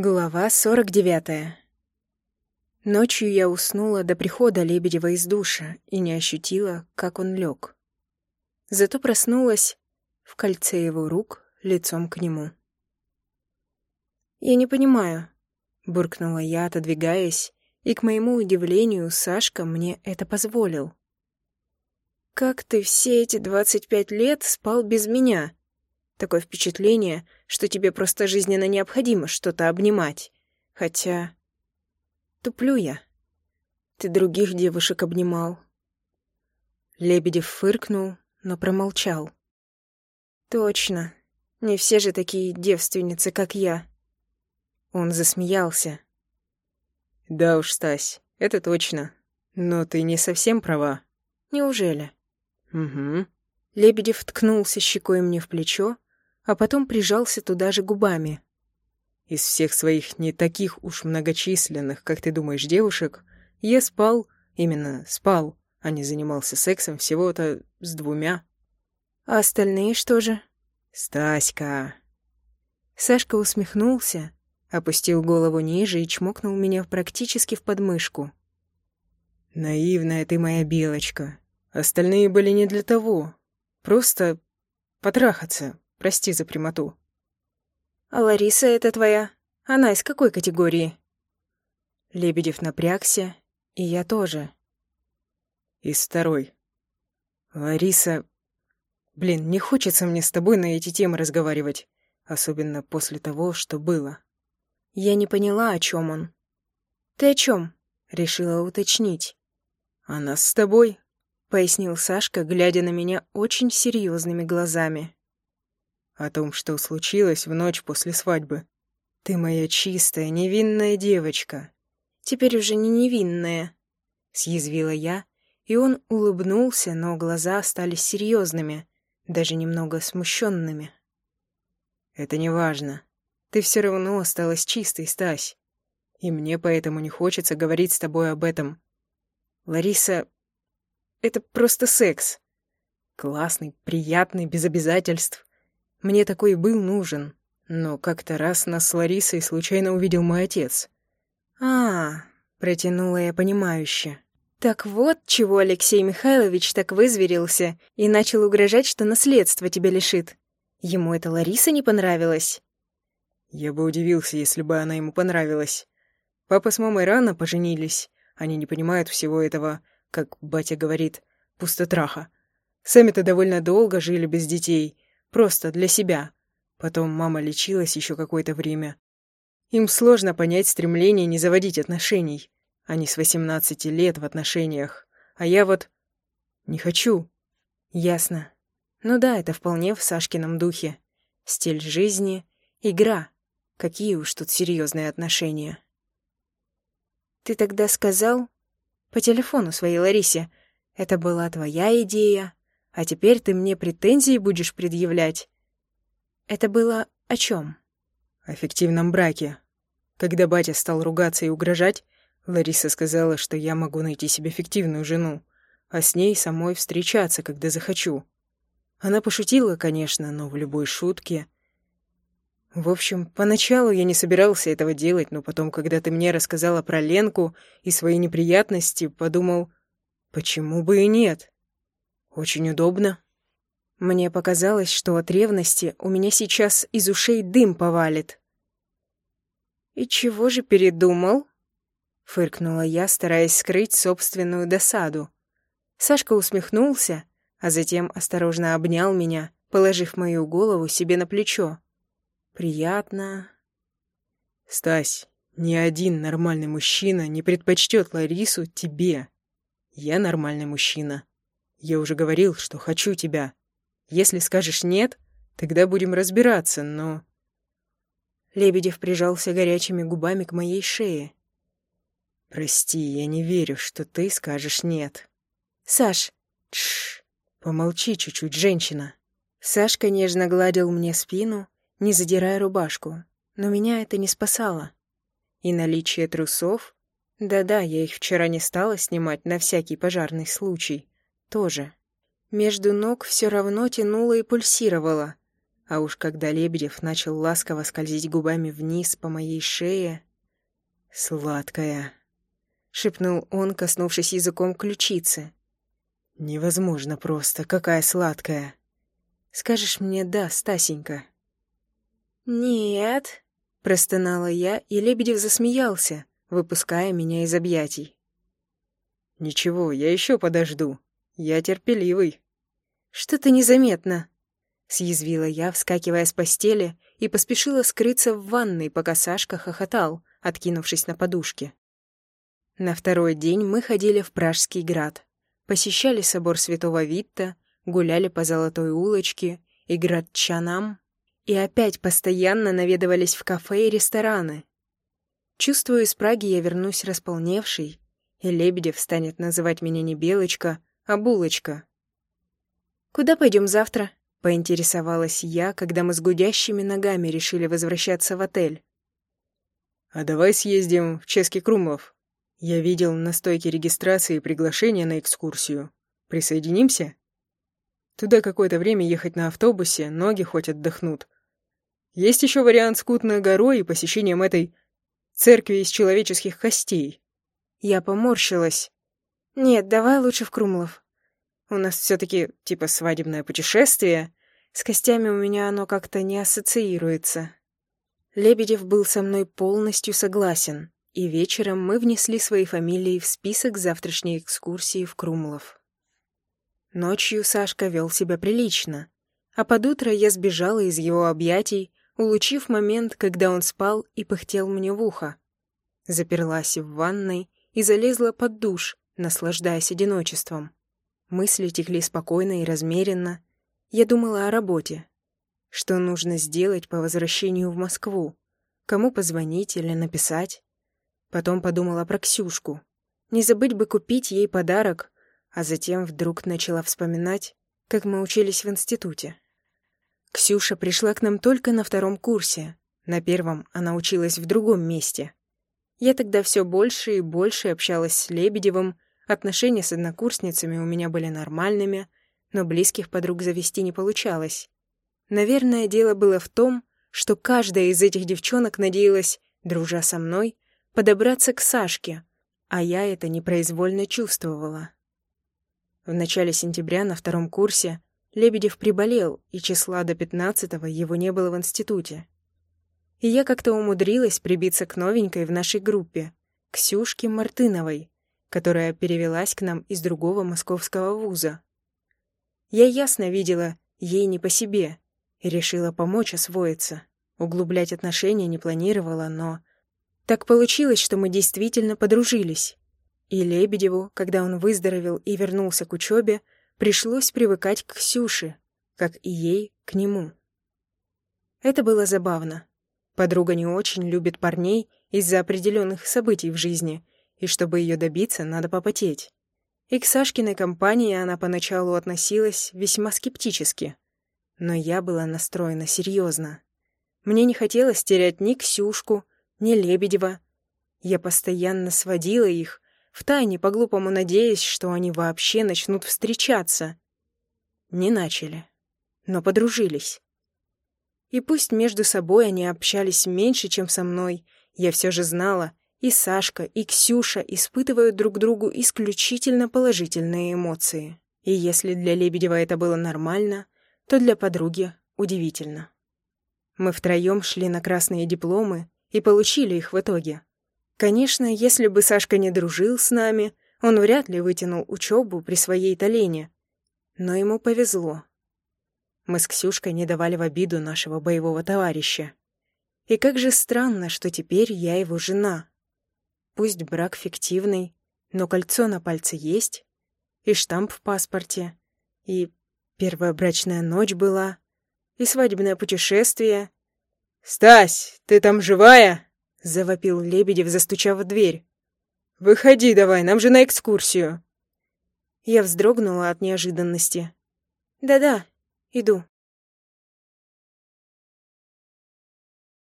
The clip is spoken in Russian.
Глава сорок девятая. Ночью я уснула до прихода Лебедева из душа и не ощутила, как он лег. Зато проснулась в кольце его рук, лицом к нему. «Я не понимаю», — буркнула я, отодвигаясь, и, к моему удивлению, Сашка мне это позволил. «Как ты все эти двадцать пять лет спал без меня?» Такое впечатление, что тебе просто жизненно необходимо что-то обнимать. Хотя... Туплю я. Ты других девушек обнимал. Лебедев фыркнул, но промолчал. Точно. Не все же такие девственницы, как я. Он засмеялся. Да уж, Стась, это точно. Но ты не совсем права. Неужели? Угу. Лебедев ткнулся щекой мне в плечо, а потом прижался туда же губами. Из всех своих не таких уж многочисленных, как ты думаешь, девушек, я спал, именно спал, а не занимался сексом всего-то с двумя. А остальные что же? Стаська. Сашка усмехнулся, опустил голову ниже и чмокнул меня практически в подмышку. Наивная ты моя белочка. Остальные были не для того. Просто потрахаться, Прости за прямоту. А Лариса это твоя? Она из какой категории? Лебедев напрягся, и я тоже. Из второй. Лариса... Блин, не хочется мне с тобой на эти темы разговаривать. Особенно после того, что было. Я не поняла, о чем он. Ты о чем? Решила уточнить. А нас с тобой, пояснил Сашка, глядя на меня очень серьезными глазами о том, что случилось в ночь после свадьбы. Ты моя чистая, невинная девочка. Теперь уже не невинная, съязвила я, и он улыбнулся, но глаза остались серьезными, даже немного смущенными. Это не важно. Ты все равно осталась чистой, Стась. И мне поэтому не хочется говорить с тобой об этом. Лариса, это просто секс. Классный, приятный, без обязательств. Мне такой был нужен. Но как-то раз нас с Ларисой случайно увидел мой отец. а, протянула я понимающе. «Так вот, чего Алексей Михайлович так вызверился и начал угрожать, что наследство тебя лишит. Ему эта Лариса не понравилась?» Я бы удивился, если бы она ему понравилась. Папа с мамой рано поженились. Они не понимают всего этого, как батя говорит, пустотраха. Сами-то довольно долго жили без детей — Просто для себя. Потом мама лечилась еще какое-то время. Им сложно понять стремление не заводить отношений. Они с 18 лет в отношениях. А я вот... не хочу. Ясно. Ну да, это вполне в Сашкином духе. Стиль жизни, игра. Какие уж тут серьезные отношения. Ты тогда сказал по телефону своей Ларисе, это была твоя идея, а теперь ты мне претензии будешь предъявлять. Это было о чем? О фиктивном браке. Когда батя стал ругаться и угрожать, Лариса сказала, что я могу найти себе фиктивную жену, а с ней самой встречаться, когда захочу. Она пошутила, конечно, но в любой шутке... В общем, поначалу я не собирался этого делать, но потом, когда ты мне рассказала про Ленку и свои неприятности, подумал, почему бы и нет? Очень удобно. Мне показалось, что от ревности у меня сейчас из ушей дым повалит. «И чего же передумал?» — фыркнула я, стараясь скрыть собственную досаду. Сашка усмехнулся, а затем осторожно обнял меня, положив мою голову себе на плечо. «Приятно...» «Стась, ни один нормальный мужчина не предпочтет Ларису тебе. Я нормальный мужчина. Я уже говорил, что хочу тебя. Если скажешь «нет», тогда будем разбираться, но...» Лебедев прижался горячими губами к моей шее. «Прости, я не верю, что ты скажешь «нет». «Саш!» «Тш! Помолчи чуть-чуть, женщина!» Сашка нежно гладил мне спину, не задирая рубашку, но меня это не спасало. И наличие трусов... Да-да, я их вчера не стала снимать на всякий пожарный случай тоже. Между ног все равно тянуло и пульсировало, А уж когда Лебедев начал ласково скользить губами вниз по моей шее... «Сладкая», — шепнул он, коснувшись языком ключицы. «Невозможно просто, какая сладкая!» «Скажешь мне «да», Стасенька?» «Нет», — простонала я, и Лебедев засмеялся, выпуская меня из объятий. «Ничего, я еще подожду. Я терпеливый». «Что-то незаметно», — съязвила я, вскакивая с постели, и поспешила скрыться в ванной, пока Сашка хохотал, откинувшись на подушке. На второй день мы ходили в Пражский град посещали собор святого Витта, гуляли по Золотой улочке и Градчанам, и опять постоянно наведывались в кафе и рестораны. Чувствую, из Праги я вернусь располневший, и Лебедев станет называть меня не Белочка, а Булочка. «Куда пойдем завтра?» — поинтересовалась я, когда мы с гудящими ногами решили возвращаться в отель. «А давай съездим в Ческий Крумлов», я видел на стойке регистрации приглашение на экскурсию. Присоединимся? Туда какое-то время ехать на автобусе, ноги хоть отдохнут. Есть еще вариант с Кутной горой и посещением этой церкви из человеческих костей. Я поморщилась. Нет, давай лучше в Крумлов. У нас все-таки типа свадебное путешествие. С костями у меня оно как-то не ассоциируется. Лебедев был со мной полностью согласен и вечером мы внесли свои фамилии в список завтрашней экскурсии в Крумлов. Ночью Сашка вел себя прилично, а под утро я сбежала из его объятий, улучив момент, когда он спал и пыхтел мне в ухо. Заперлась в ванной и залезла под душ, наслаждаясь одиночеством. Мысли текли спокойно и размеренно. Я думала о работе. Что нужно сделать по возвращению в Москву? Кому позвонить или написать? Потом подумала про Ксюшку. Не забыть бы купить ей подарок, а затем вдруг начала вспоминать, как мы учились в институте. Ксюша пришла к нам только на втором курсе. На первом она училась в другом месте. Я тогда все больше и больше общалась с Лебедевым, отношения с однокурсницами у меня были нормальными, но близких подруг завести не получалось. Наверное, дело было в том, что каждая из этих девчонок надеялась, дружа со мной, подобраться к Сашке, а я это непроизвольно чувствовала. В начале сентября на втором курсе Лебедев приболел, и числа до пятнадцатого его не было в институте. И я как-то умудрилась прибиться к новенькой в нашей группе, Ксюшке Мартыновой, которая перевелась к нам из другого московского вуза. Я ясно видела, ей не по себе, и решила помочь освоиться. Углублять отношения не планировала, но так получилось, что мы действительно подружились. И Лебедеву, когда он выздоровел и вернулся к учебе, пришлось привыкать к Ксюше, как и ей к нему. Это было забавно. Подруга не очень любит парней из-за определенных событий в жизни, и чтобы ее добиться, надо попотеть. И к Сашкиной компании она поначалу относилась весьма скептически. Но я была настроена серьезно. Мне не хотелось терять ни Ксюшку, ни Лебедева. Я постоянно сводила их, втайне по-глупому надеясь, что они вообще начнут встречаться. Не начали, но подружились. И пусть между собой они общались меньше, чем со мной, я все же знала, и Сашка, и Ксюша испытывают друг другу исключительно положительные эмоции. И если для Лебедева это было нормально, то для подруги удивительно. Мы втроем шли на красные дипломы, и получили их в итоге. Конечно, если бы Сашка не дружил с нами, он вряд ли вытянул учебу при своей Толене. Но ему повезло. Мы с Ксюшкой не давали в обиду нашего боевого товарища. И как же странно, что теперь я его жена. Пусть брак фиктивный, но кольцо на пальце есть, и штамп в паспорте, и первая брачная ночь была, и свадебное путешествие, «Стась, ты там живая?» — завопил Лебедев, застучав в дверь. «Выходи давай, нам же на экскурсию». Я вздрогнула от неожиданности. «Да-да, иду».